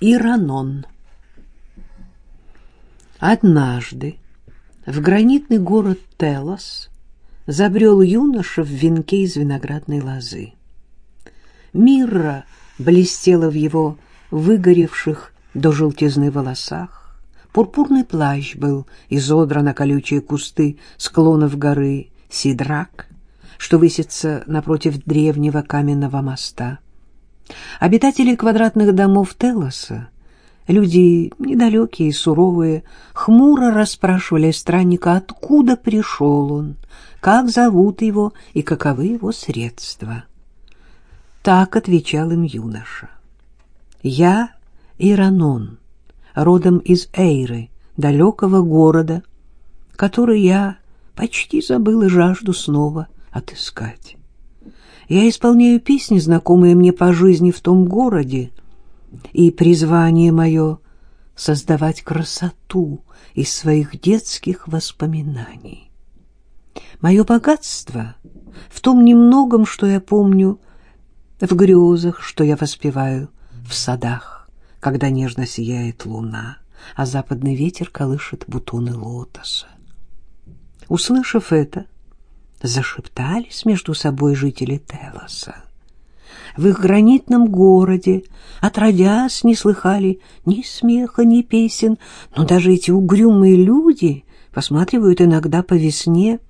Иранон. Однажды в гранитный город Телос забрел юноша в венке из виноградной лозы. Мирра блестела в его выгоревших до желтизны волосах. Пурпурный плащ был изодран на колючие кусты склонов горы Сидрак, что высится напротив древнего каменного моста. Обитатели квадратных домов Телоса, люди недалекие и суровые, хмуро расспрашивали странника, откуда пришел он, как зовут его и каковы его средства. Так отвечал им юноша. «Я Иранон, родом из Эйры, далекого города, который я почти забыл и жажду снова отыскать. Я исполняю песни, знакомые мне по жизни в том городе, и призвание мое — создавать красоту из своих детских воспоминаний. Мое богатство в том немногом, что я помню, в грезах, что я воспеваю в садах, когда нежно сияет луна, а западный ветер колышет бутоны лотоса. Услышав это, зашептались между собой жители Телоса. В их гранитном городе, отродясь, не слыхали ни смеха, ни песен, но даже эти угрюмые люди посматривают иногда по весне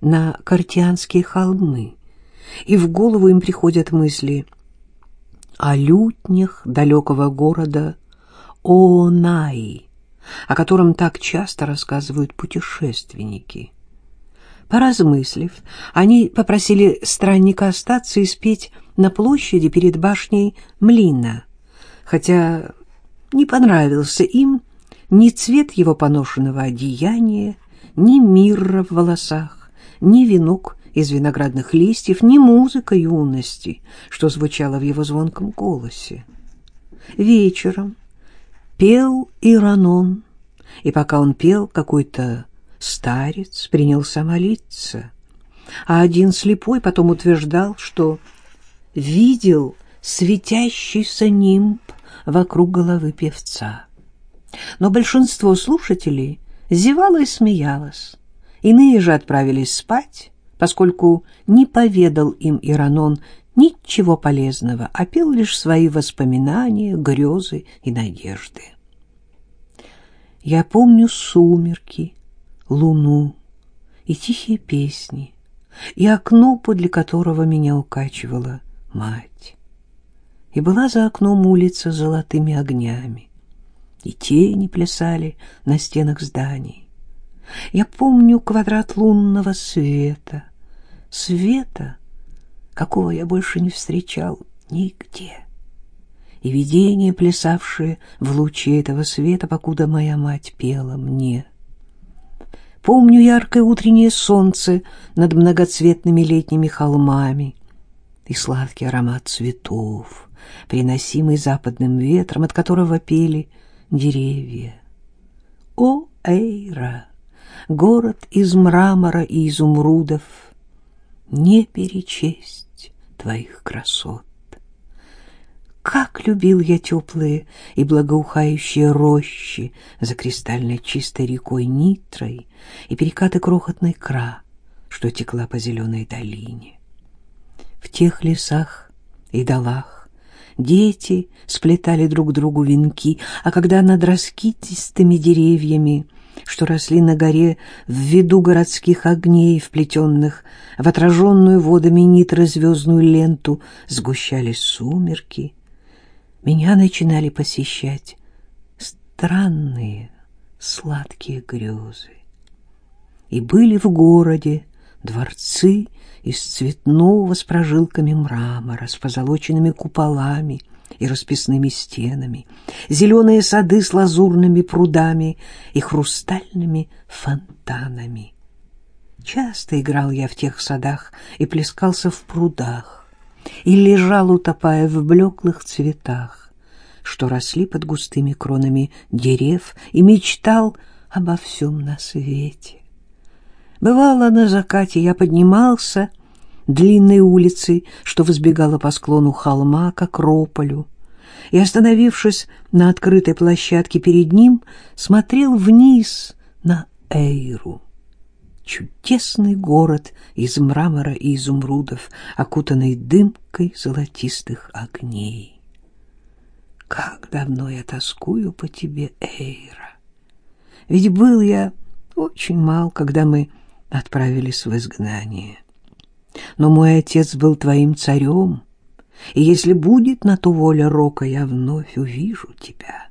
на Картианские холмы, и в голову им приходят мысли о лютнях далекого города Оонай, о котором так часто рассказывают путешественники. Поразмыслив, они попросили странника остаться и спеть на площади перед башней Млина, хотя не понравился им ни цвет его поношенного одеяния, ни мирра в волосах, ни венок из виноградных листьев, ни музыка юности, что звучало в его звонком голосе. Вечером пел Иранон, и пока он пел, какой-то старец принялся молиться, а один слепой потом утверждал, что видел светящийся нимб вокруг головы певца. Но большинство слушателей зевало и смеялось. Иные же отправились спать, поскольку не поведал им Иранон ничего полезного, а пел лишь свои воспоминания, грезы и надежды. Я помню сумерки, луну и тихие песни, и окно, подле которого меня укачивала мать. И была за окном улица с золотыми огнями, и тени плясали на стенах зданий. Я помню квадрат лунного света, света, какого я больше не встречал нигде и видения, плясавшие в луче этого света, покуда моя мать пела мне. Помню яркое утреннее солнце над многоцветными летними холмами и сладкий аромат цветов, приносимый западным ветром, от которого пели деревья. О, Эйра, город из мрамора и изумрудов, не перечесть твоих красот. Как любил я теплые и благоухающие рощи за кристально чистой рекой Нитрой и перекаты крохотной Кра, что текла по зеленой долине. В тех лесах и долах дети сплетали друг другу венки, а когда над раскидистыми деревьями, что росли на горе в виду городских огней, вплетенных в отраженную водами нитрозвездную ленту, сгущались сумерки — меня начинали посещать странные сладкие грезы. И были в городе дворцы из цветного с прожилками мрамора, с позолоченными куполами и расписными стенами, зеленые сады с лазурными прудами и хрустальными фонтанами. Часто играл я в тех садах и плескался в прудах, и лежал, утопая в блеклых цветах, что росли под густыми кронами дерев, и мечтал обо всем на свете. Бывало, на закате я поднимался длинной улицей, что взбегала по склону холма к Акрополю, и, остановившись на открытой площадке перед ним, смотрел вниз на Эйру. Чудесный город из мрамора и изумрудов, окутанный дымкой золотистых огней. Как давно я тоскую по тебе, Эйра! Ведь был я очень мал, когда мы отправились в изгнание. Но мой отец был твоим царем, и если будет на то воля Рока, я вновь увижу тебя.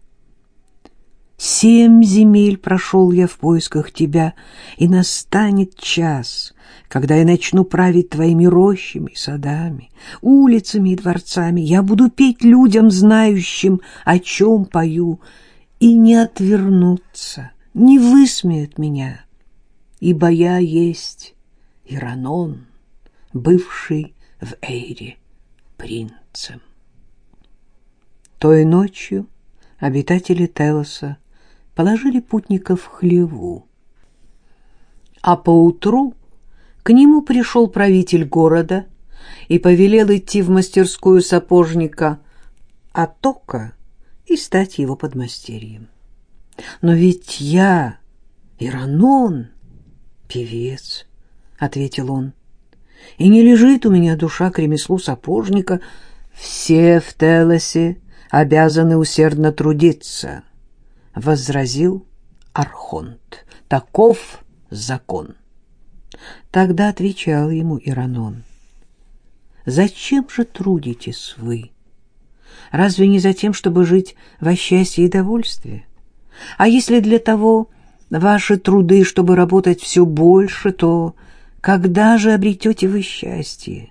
Семь земель прошел я в поисках тебя, и настанет час, когда я начну править твоими рощами, садами, улицами и дворцами. Я буду петь людям, знающим, о чем пою, и не отвернуться, не высмеют меня, ибо я есть Иранон, бывший в Эйре принцем. Той ночью обитатели Телоса положили путников в хлеву, а поутру к нему пришел правитель города и повелел идти в мастерскую сапожника Атока и стать его подмастерьем. Но ведь я Иранон, певец, — ответил он, — и не лежит у меня душа к ремеслу сапожника. Все в Телосе обязаны усердно трудиться, — возразил Архонт. Таков закон. Тогда отвечал ему Иранон. «Зачем же трудитесь вы? Разве не за тем, чтобы жить во счастье и довольстве? А если для того ваши труды, чтобы работать все больше, то когда же обретете вы счастье?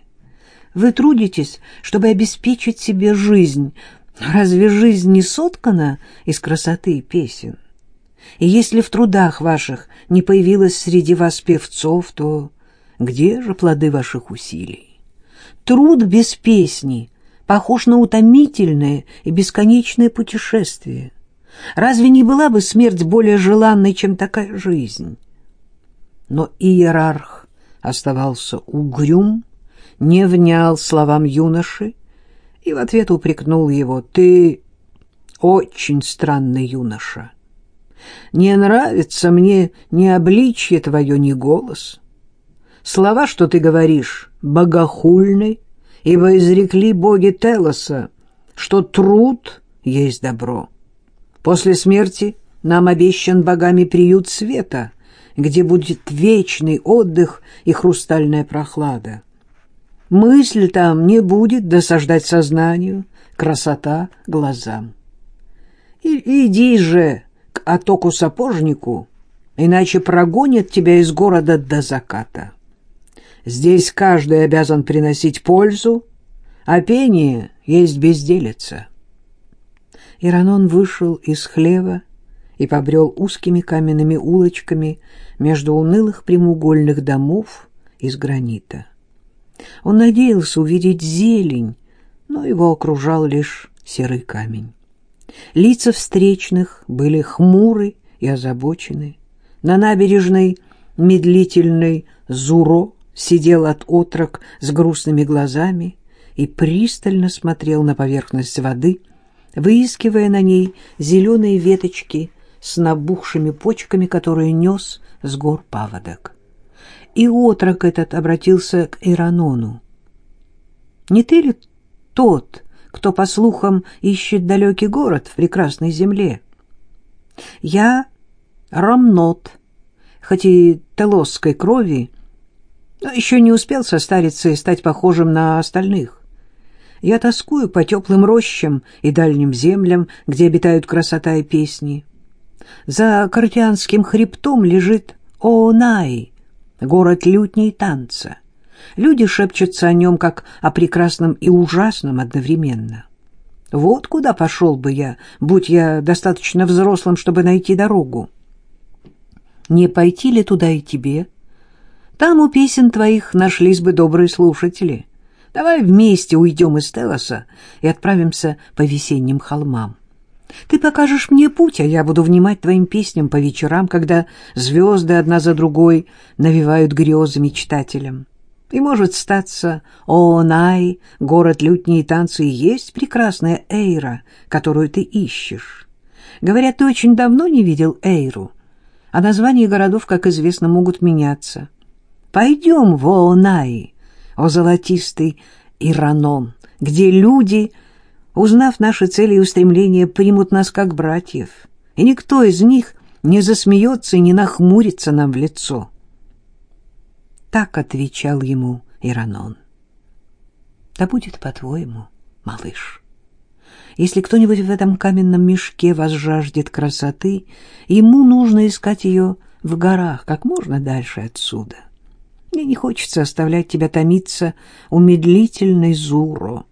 Вы трудитесь, чтобы обеспечить себе жизнь. Разве жизнь не соткана из красоты и песен? И если в трудах ваших не появилось среди вас певцов, то где же плоды ваших усилий? Труд без песни похож на утомительное и бесконечное путешествие. Разве не была бы смерть более желанной, чем такая жизнь? Но иерарх оставался угрюм, не внял словам юноши и в ответ упрекнул его. «Ты очень странный юноша. Не нравится мне ни обличье твое, ни голос. Слова, что ты говоришь, богохульны, ибо изрекли боги Телоса, что труд есть добро. После смерти нам обещан богами приют света, где будет вечный отдых и хрустальная прохлада. Мысль там не будет досаждать сознанию, красота глазам. И, иди же к отоку-сапожнику, иначе прогонят тебя из города до заката. Здесь каждый обязан приносить пользу, а пение есть безделица. Иранон вышел из хлева и побрел узкими каменными улочками между унылых прямоугольных домов из гранита. Он надеялся увидеть зелень, но его окружал лишь серый камень. Лица встречных были хмуры и озабочены. На набережной медлительной Зуро сидел от отрок с грустными глазами и пристально смотрел на поверхность воды, выискивая на ней зеленые веточки с набухшими почками, которые нес с гор паводок. И отрок этот обратился к Иранону. «Не ты ли тот, кто, по слухам, ищет далекий город в прекрасной земле. Я Рамнот, хоть и телосской крови, но еще не успел состариться и стать похожим на остальных. Я тоскую по теплым рощам и дальним землям, где обитают красота и песни. За Картианским хребтом лежит Оонай, город лютней танца. Люди шепчутся о нем, как о прекрасном и ужасном одновременно. Вот куда пошел бы я, будь я достаточно взрослым, чтобы найти дорогу. Не пойти ли туда и тебе? Там у песен твоих нашлись бы добрые слушатели. Давай вместе уйдем из Телоса и отправимся по весенним холмам. Ты покажешь мне путь, а я буду внимать твоим песням по вечерам, когда звезды одна за другой навевают грезы мечтателям. И, может, статься Оонай, город лютни и танцы, есть прекрасная Эйра, которую ты ищешь. Говорят, ты очень давно не видел Эйру, а названия городов, как известно, могут меняться. Пойдем в Оонай, о золотистый Иранон, где люди, узнав наши цели и устремления, примут нас как братьев, и никто из них не засмеется и не нахмурится нам в лицо. Так отвечал ему Иранон. Да будет по-твоему, малыш. Если кто-нибудь в этом каменном мешке возжаждет красоты, ему нужно искать ее в горах, как можно дальше отсюда. Мне не хочется оставлять тебя томиться у медлительной Зуро.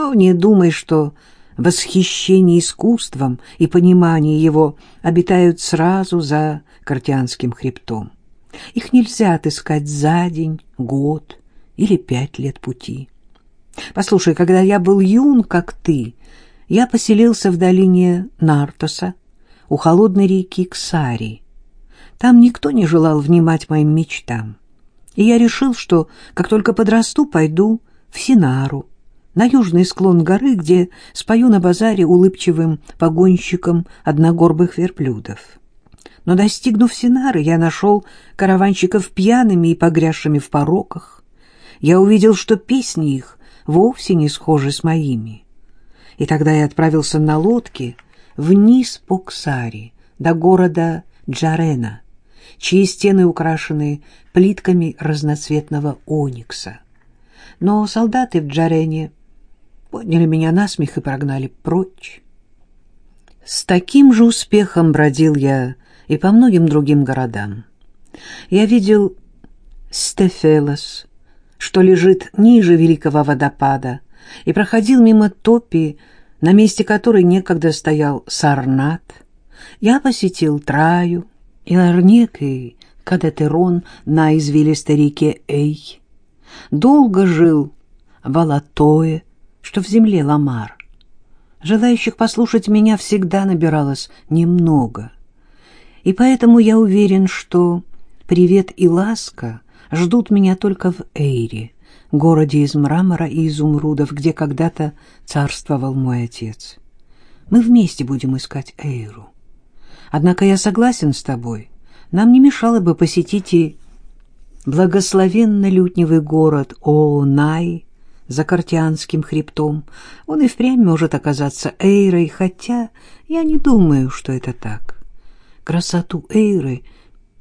Но не думай, что восхищение искусством и понимание его обитают сразу за Картианским хребтом. Их нельзя отыскать за день, год или пять лет пути. Послушай, когда я был юн, как ты, я поселился в долине Нартоса, у холодной реки Ксари. Там никто не желал внимать моим мечтам. И я решил, что, как только подрасту, пойду в Синару, на южный склон горы, где спою на базаре улыбчивым погонщиком одногорбых верблюдов. Но, достигнув Синары, я нашел караванщиков пьяными и погрязшими в пороках. Я увидел, что песни их вовсе не схожи с моими. И тогда я отправился на лодке вниз по Ксари, до города Джарена, чьи стены украшены плитками разноцветного оникса. Но солдаты в Джарене подняли меня на смех и прогнали прочь. С таким же успехом бродил я и по многим другим городам. Я видел Стефелос, что лежит ниже великого водопада, и проходил мимо топи, на месте которой некогда стоял Сарнат. Я посетил Траю, Иларнек и Кадетерон на извилистой реке Эй. Долго жил в Алатое, что в земле Ламар. Желающих послушать меня всегда набиралось немного — и поэтому я уверен, что привет и ласка ждут меня только в Эйре, городе из мрамора и изумрудов, где когда-то царствовал мой отец. Мы вместе будем искать Эйру. Однако я согласен с тобой. Нам не мешало бы посетить и благословенно-лютневый город Оунай за Картианским хребтом. Он и впрямь может оказаться Эйрой, хотя я не думаю, что это так. Красоту Эйры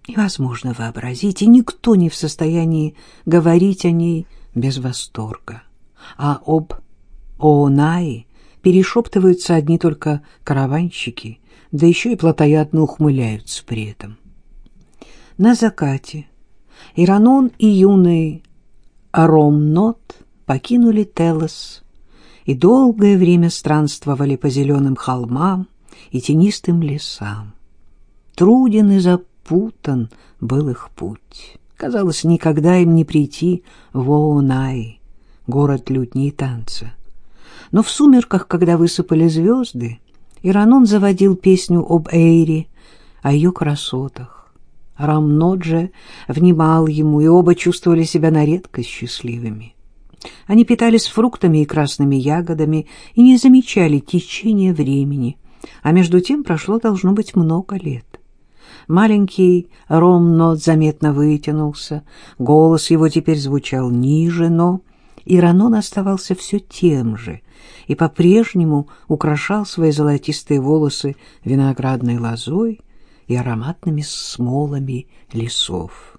невозможно вообразить, и никто не в состоянии говорить о ней без восторга. А об Оонае перешептываются одни только караванщики, да еще и плотоядно ухмыляются при этом. На закате Иранон и юный Аромнот покинули Телос и долгое время странствовали по зеленым холмам и тенистым лесам. Труден и запутан был их путь. Казалось, никогда им не прийти в Оунай, город лютни и танца. Но в сумерках, когда высыпали звезды, Иранон заводил песню об Эйре, о ее красотах. Рамнот же внимал ему, и оба чувствовали себя на редкость счастливыми. Они питались фруктами и красными ягодами и не замечали течения времени, а между тем прошло, должно быть, много лет. Маленький Ромнот заметно вытянулся, голос его теперь звучал ниже, но Иранон оставался все тем же и по-прежнему украшал свои золотистые волосы виноградной лозой и ароматными смолами лесов.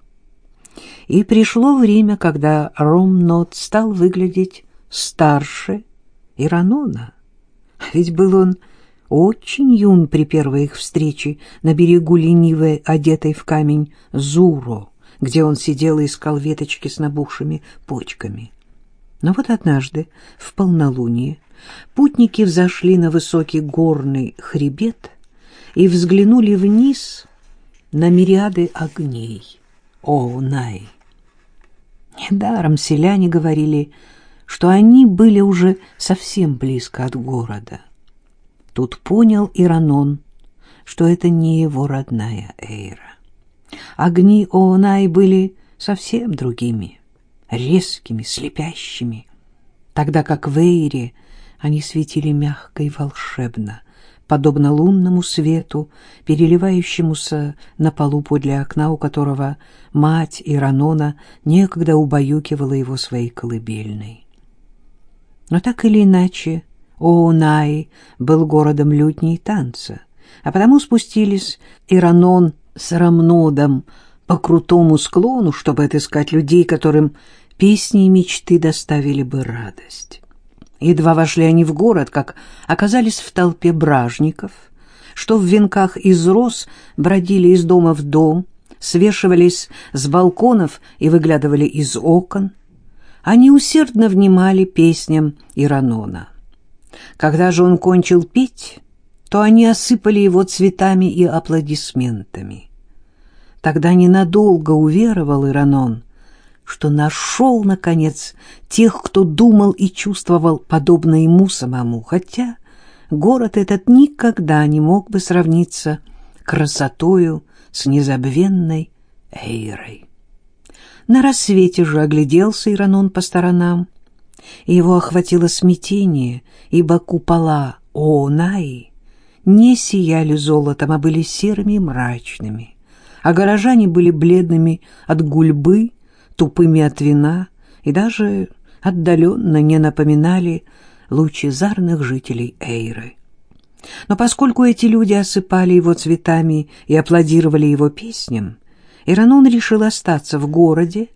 И пришло время, когда Ромнот стал выглядеть старше Иранона. Ведь был он очень юн при первой их встрече на берегу ленивой, одетой в камень, Зуро, где он сидел и искал веточки с набухшими почками. Но вот однажды, в полнолуние, путники взошли на высокий горный хребет и взглянули вниз на мириады огней. О, Най! Недаром селяне говорили, что они были уже совсем близко от города — Тут понял Иранон, что это не его родная Эйра. Огни Оонай были совсем другими. резкими, слепящими, тогда как в Эйре они светили мягко и волшебно, подобно лунному свету, переливающемуся на полу подле окна, у которого мать Иранона некогда убаюкивала его своей колыбельной. Но так или иначе, Оунай был городом лютней танца, а потому спустились Иранон с Рамнодом по крутому склону, чтобы отыскать людей, которым песни и мечты доставили бы радость. Едва вошли они в город, как оказались в толпе бражников, что в венках из роз бродили из дома в дом, свешивались с балконов и выглядывали из окон. Они усердно внимали песням Иранона. Когда же он кончил петь, то они осыпали его цветами и аплодисментами. Тогда ненадолго уверовал Иранон, что нашел, наконец, тех, кто думал и чувствовал подобно ему самому, хотя город этот никогда не мог бы сравниться красотою с незабвенной Эйрой. На рассвете же огляделся Иранон по сторонам, и его охватило смятение, ибо купола Оонаи не сияли золотом, а были серыми и мрачными, а горожане были бледными от гульбы тупыми от вина и даже отдаленно не напоминали лучезарных жителей Эйры. Но поскольку эти люди осыпали его цветами и аплодировали его песням, Иранон решил остаться в городе,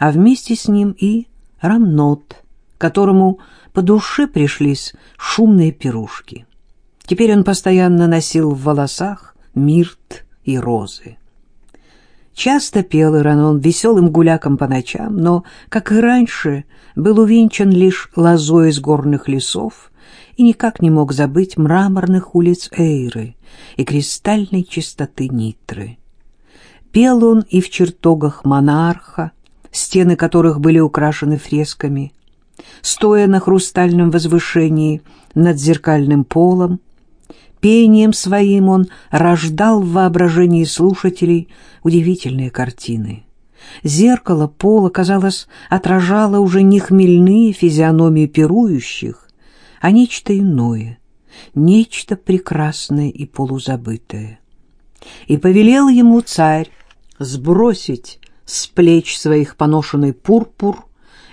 а вместе с ним и Рамнот, которому по душе пришлись шумные пирушки. Теперь он постоянно носил в волосах мирт и розы. Часто пел Иранон веселым гуляком по ночам, но, как и раньше, был увенчан лишь лозой из горных лесов и никак не мог забыть мраморных улиц Эйры и кристальной чистоты Нитры. Пел он и в чертогах монарха, стены которых были украшены фресками, стоя на хрустальном возвышении над зеркальным полом, Пением своим он рождал в воображении слушателей удивительные картины. Зеркало пола, казалось, отражало уже не хмельные физиономии пирующих, а нечто иное, нечто прекрасное и полузабытое. И повелел ему царь сбросить с плеч своих поношенный пурпур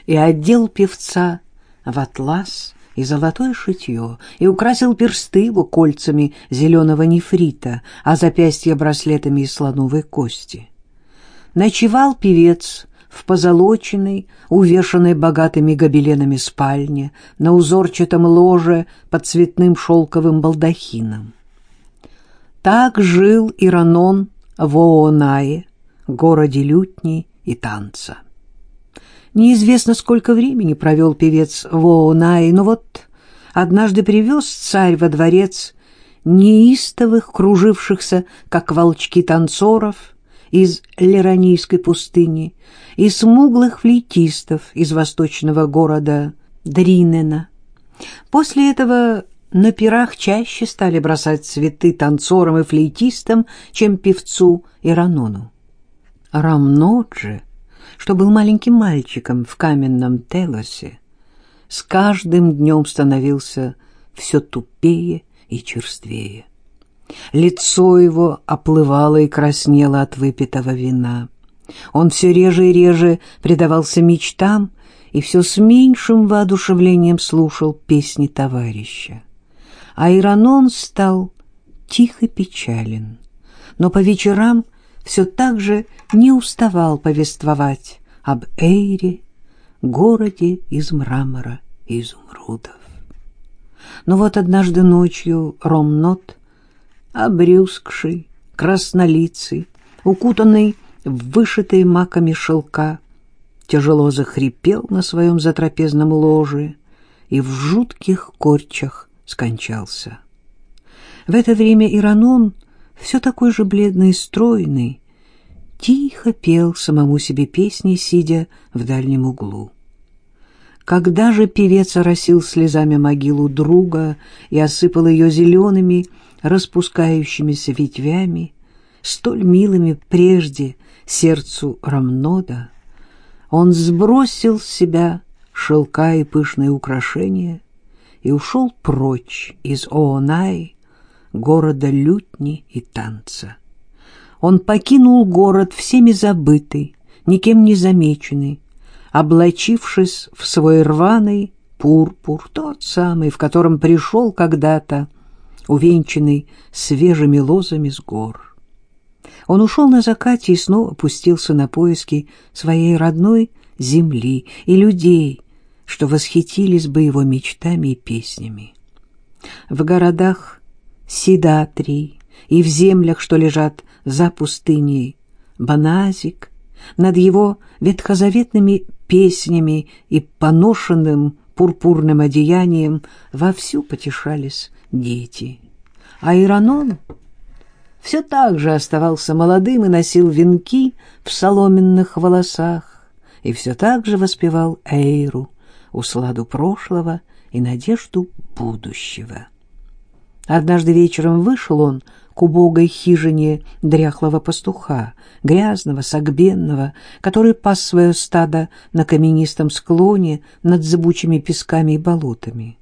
и одел певца в атлас и золотое шитье, и украсил персты его кольцами зеленого нефрита, а запястья браслетами из слоновой кости. Ночевал певец в позолоченной, увешанной богатыми гобеленами спальне, на узорчатом ложе под цветным шелковым балдахином. Так жил Иранон в Оонае, городе лютни и танца. Неизвестно, сколько времени провел певец в Оунае, но вот однажды привез царь во дворец неистовых, кружившихся, как волчки танцоров из Леронийской пустыни, и смуглых флейтистов из восточного города Дринена. После этого на пирах чаще стали бросать цветы танцорам и флейтистам, чем певцу Иранону. Рамноджи что был маленьким мальчиком в каменном Телосе, с каждым днем становился все тупее и черствее. Лицо его оплывало и краснело от выпитого вина. Он все реже и реже предавался мечтам и все с меньшим воодушевлением слушал песни товарища. А Иранон стал тихо печален, но по вечерам все так же не уставал повествовать об Эйре, городе из мрамора и изумрудов. Но вот однажды ночью Ромнот, обрюзгший, краснолицый, укутанный в вышитые маками шелка, тяжело захрипел на своем затрапезном ложе и в жутких корчах скончался. В это время Иранон все такой же бледный и стройный, тихо пел самому себе песни, сидя в дальнем углу. Когда же певец оросил слезами могилу друга и осыпал ее зелеными, распускающимися ветвями, столь милыми прежде сердцу Рамнода, Он сбросил с себя шелка и пышные украшения и ушел прочь из Оонай, города лютни и танца. Он покинул город всеми забытый, никем не замеченный, облачившись в свой рваный пурпур, тот самый, в котором пришел когда-то, увенчанный свежими лозами с гор. Он ушел на закате и снова пустился на поиски своей родной земли и людей, что восхитились бы его мечтами и песнями. В городах Сидатрии и в землях, что лежат за пустыней, Баназик, над его ветхозаветными песнями и поношенным пурпурным одеянием вовсю потешались дети. А Иранон все так же оставался молодым и носил венки в соломенных волосах, и все так же воспевал Эйру, усладу прошлого и надежду будущего. Однажды вечером вышел он к убогой хижине дряхлого пастуха, грязного, согбенного, который пас свое стадо на каменистом склоне над зыбучими песками и болотами.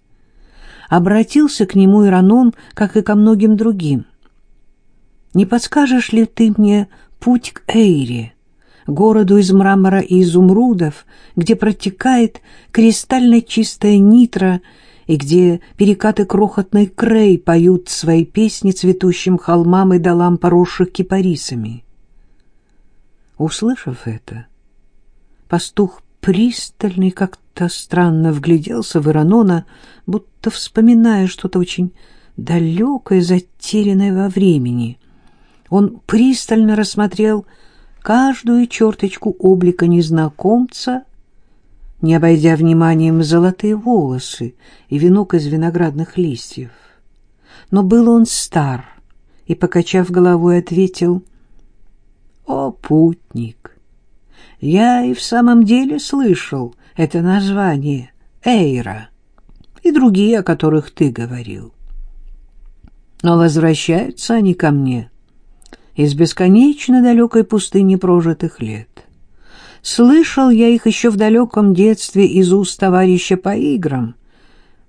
Обратился к нему Иранон, как и ко многим другим. «Не подскажешь ли ты мне путь к Эйре?» городу из мрамора и изумрудов, где протекает кристально чистая нитра и где перекаты крохотной крей поют свои песни цветущим холмам и долам, поросших кипарисами. Услышав это, пастух пристальный как-то странно вгляделся в Иранона, будто вспоминая что-то очень далекое, затерянное во времени. Он пристально рассмотрел каждую черточку облика незнакомца, не обойдя вниманием золотые волосы и венок из виноградных листьев. Но был он стар и, покачав головой, ответил, «О, путник, я и в самом деле слышал это название Эйра и другие, о которых ты говорил. Но возвращаются они ко мне» из бесконечно далекой пустыни прожитых лет. Слышал я их еще в далеком детстве из уст товарища по играм,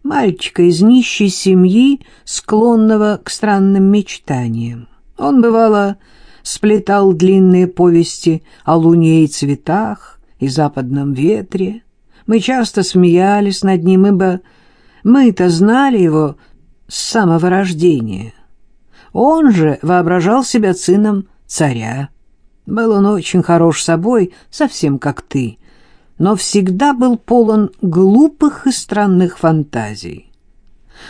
мальчика из нищей семьи, склонного к странным мечтаниям. Он, бывало, сплетал длинные повести о луне и цветах и западном ветре. Мы часто смеялись над ним, ибо мы-то знали его с самого рождения. Он же воображал себя сыном царя. Был он очень хорош собой, совсем как ты, но всегда был полон глупых и странных фантазий.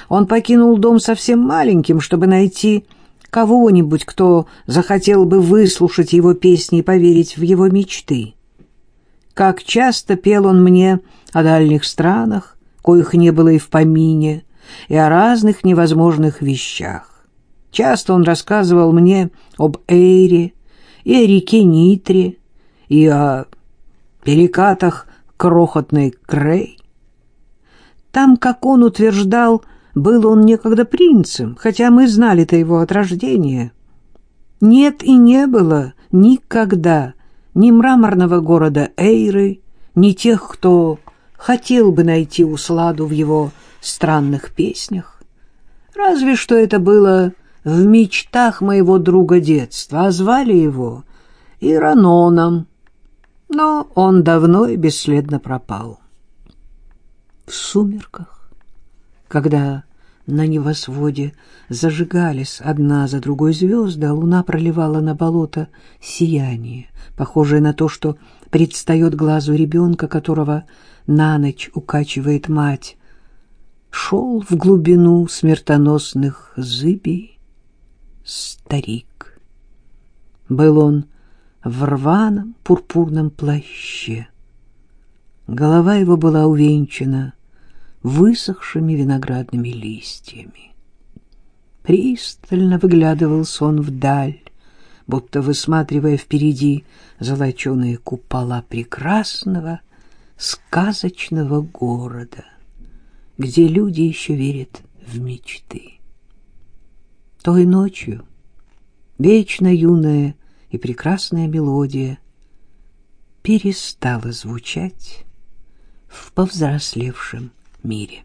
Он покинул дом совсем маленьким, чтобы найти кого-нибудь, кто захотел бы выслушать его песни и поверить в его мечты. Как часто пел он мне о дальних странах, коих не было и в помине, и о разных невозможных вещах. Часто он рассказывал мне об Эйре и о реке Нитре, и о перекатах крохотной Крей. Там, как он утверждал, был он некогда принцем, хотя мы знали-то его от рождения. Нет и не было никогда ни мраморного города Эйры, ни тех, кто хотел бы найти усладу в его странных песнях. Разве что это было в мечтах моего друга детства, а звали его Ираноном, но он давно и бесследно пропал. В сумерках, когда на небосводе зажигались одна за другой звезды, а луна проливала на болото сияние, похожее на то, что предстает глазу ребенка, которого на ночь укачивает мать, шел в глубину смертоносных зыбей старик. Был он в рваном пурпурном плаще. Голова его была увенчана высохшими виноградными листьями. Пристально выглядывался он вдаль, будто высматривая впереди золоченые купола прекрасного сказочного города, где люди еще верят в мечты той ночью вечно юная и прекрасная мелодия перестало звучать в повзрослевшем мире.